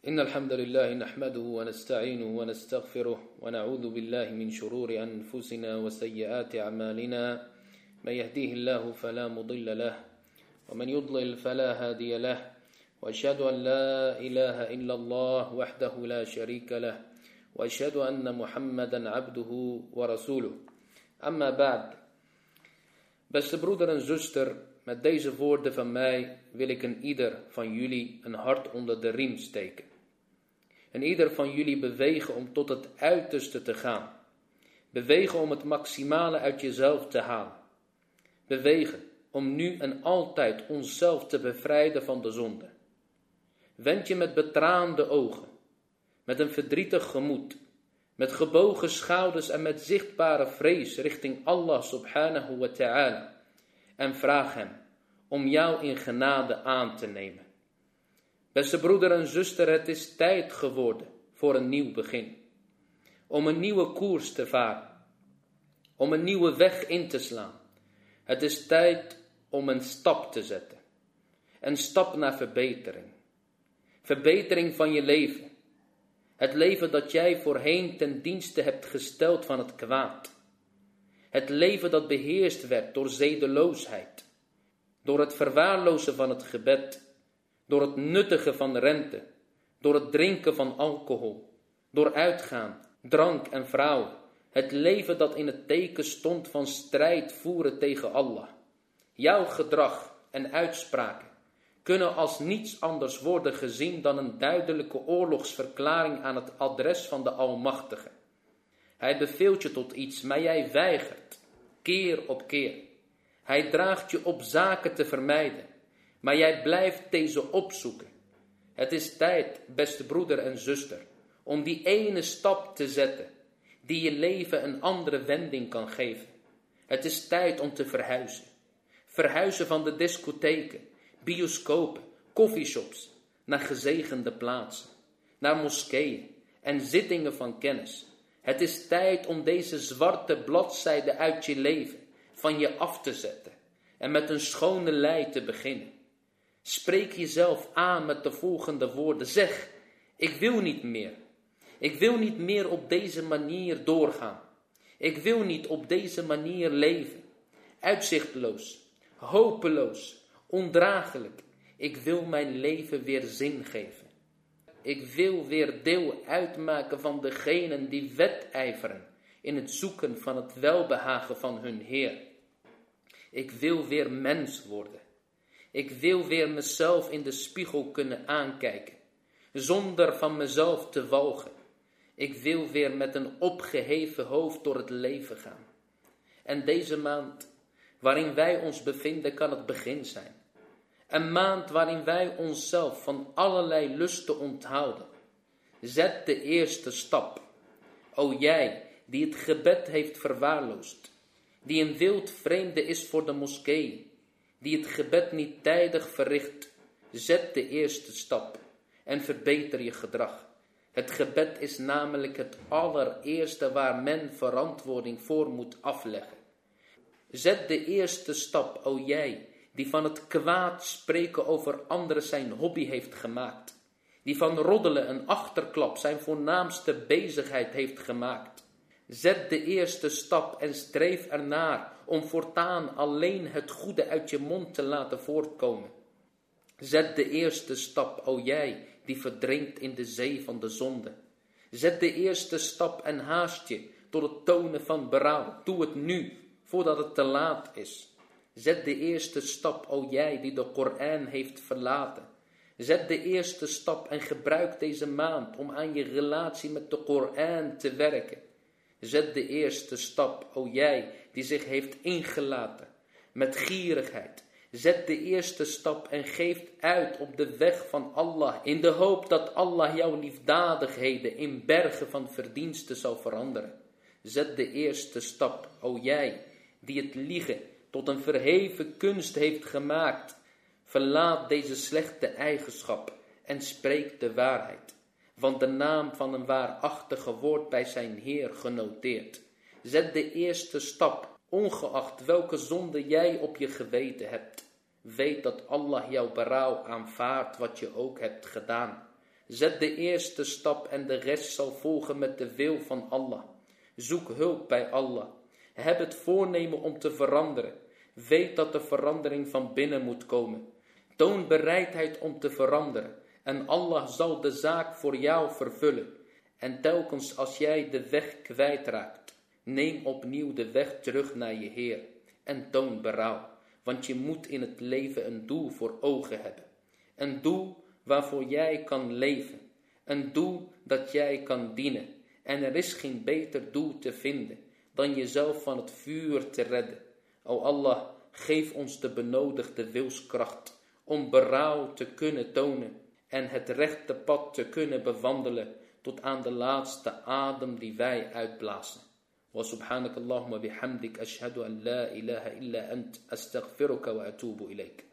إن الحمد لله نحمده ونستعينه ونستغفره ونعوذ بالله من شرور أنفسنا وسيئات أعمالنا. من يهديه الله فلا مضل له ومن يضلل فلا هادي له. وأشهد أن لا إله إلا الله وحده لا شريك له وأشهد أن محمدا عبده ورسوله. أما بعد broeder en zuster, met deze woorden van mij wil ik een ieder van jullie een hart onder de riem steken. En ieder van jullie bewegen om tot het uiterste te gaan. Bewegen om het maximale uit jezelf te halen. Bewegen om nu en altijd onszelf te bevrijden van de zonde. Wend je met betraande ogen, met een verdrietig gemoed, met gebogen schouders en met zichtbare vrees richting Allah subhanahu wa ta'ala en vraag hem om jou in genade aan te nemen. Beste broeder en zuster, het is tijd geworden voor een nieuw begin. Om een nieuwe koers te varen. Om een nieuwe weg in te slaan. Het is tijd om een stap te zetten. Een stap naar verbetering. Verbetering van je leven. Het leven dat jij voorheen ten dienste hebt gesteld van het kwaad. Het leven dat beheerst werd door zedeloosheid. Door het verwaarlozen van het gebed door het nuttigen van rente, door het drinken van alcohol, door uitgaan, drank en vrouwen. Het leven dat in het teken stond van strijd voeren tegen Allah. Jouw gedrag en uitspraken kunnen als niets anders worden gezien dan een duidelijke oorlogsverklaring aan het adres van de Almachtige. Hij beveelt je tot iets, maar jij weigert, keer op keer. Hij draagt je op zaken te vermijden. Maar jij blijft deze opzoeken. Het is tijd, beste broeder en zuster, om die ene stap te zetten die je leven een andere wending kan geven. Het is tijd om te verhuizen. Verhuizen van de discotheken, bioscopen, coffeeshops naar gezegende plaatsen, naar moskeeën en zittingen van kennis. Het is tijd om deze zwarte bladzijde uit je leven van je af te zetten en met een schone lei te beginnen. Spreek jezelf aan met de volgende woorden. Zeg, ik wil niet meer. Ik wil niet meer op deze manier doorgaan. Ik wil niet op deze manier leven. Uitzichtloos, hopeloos, ondraaglijk. Ik wil mijn leven weer zin geven. Ik wil weer deel uitmaken van degenen die wedijveren in het zoeken van het welbehagen van hun Heer. Ik wil weer mens worden. Ik wil weer mezelf in de spiegel kunnen aankijken, zonder van mezelf te walgen. Ik wil weer met een opgeheven hoofd door het leven gaan. En deze maand waarin wij ons bevinden kan het begin zijn. Een maand waarin wij onszelf van allerlei lusten onthouden. Zet de eerste stap. O jij die het gebed heeft verwaarloosd, die een wild vreemde is voor de moskee, die het gebed niet tijdig verricht, zet de eerste stap en verbeter je gedrag. Het gebed is namelijk het allereerste waar men verantwoording voor moet afleggen. Zet de eerste stap, o jij, die van het kwaad spreken over anderen zijn hobby heeft gemaakt. Die van roddelen een achterklap zijn voornaamste bezigheid heeft gemaakt. Zet de eerste stap en streef ernaar om voortaan alleen het goede uit je mond te laten voortkomen. Zet de eerste stap, o jij die verdrinkt in de zee van de zonde. Zet de eerste stap en haast je tot het tonen van berouw. Doe het nu, voordat het te laat is. Zet de eerste stap, o jij die de Koran heeft verlaten. Zet de eerste stap en gebruik deze maand om aan je relatie met de Koran te werken. Zet de eerste stap, o jij die zich heeft ingelaten met gierigheid. Zet de eerste stap en geeft uit op de weg van Allah in de hoop dat Allah jouw liefdadigheden in bergen van verdiensten zal veranderen. Zet de eerste stap, o jij die het liegen tot een verheven kunst heeft gemaakt. Verlaat deze slechte eigenschap en spreek de waarheid want de naam van een waarachtige wordt bij zijn Heer genoteerd. Zet de eerste stap, ongeacht welke zonde jij op je geweten hebt. Weet dat Allah jouw berouw aanvaardt wat je ook hebt gedaan. Zet de eerste stap en de rest zal volgen met de wil van Allah. Zoek hulp bij Allah. Heb het voornemen om te veranderen. Weet dat de verandering van binnen moet komen. Toon bereidheid om te veranderen. En Allah zal de zaak voor jou vervullen. En telkens als jij de weg kwijtraakt, neem opnieuw de weg terug naar je Heer. En toon berouw. Want je moet in het leven een doel voor ogen hebben. Een doel waarvoor jij kan leven. Een doel dat jij kan dienen. En er is geen beter doel te vinden dan jezelf van het vuur te redden. O Allah, geef ons de benodigde wilskracht om berouw te kunnen tonen en het rechte pad te kunnen bewandelen tot aan de laatste adem die wij uitblazen. Wa subhanak Allahumma bihamdik ashhadu an la ilaha illa ant astaghfiruka wa atubu ilayk.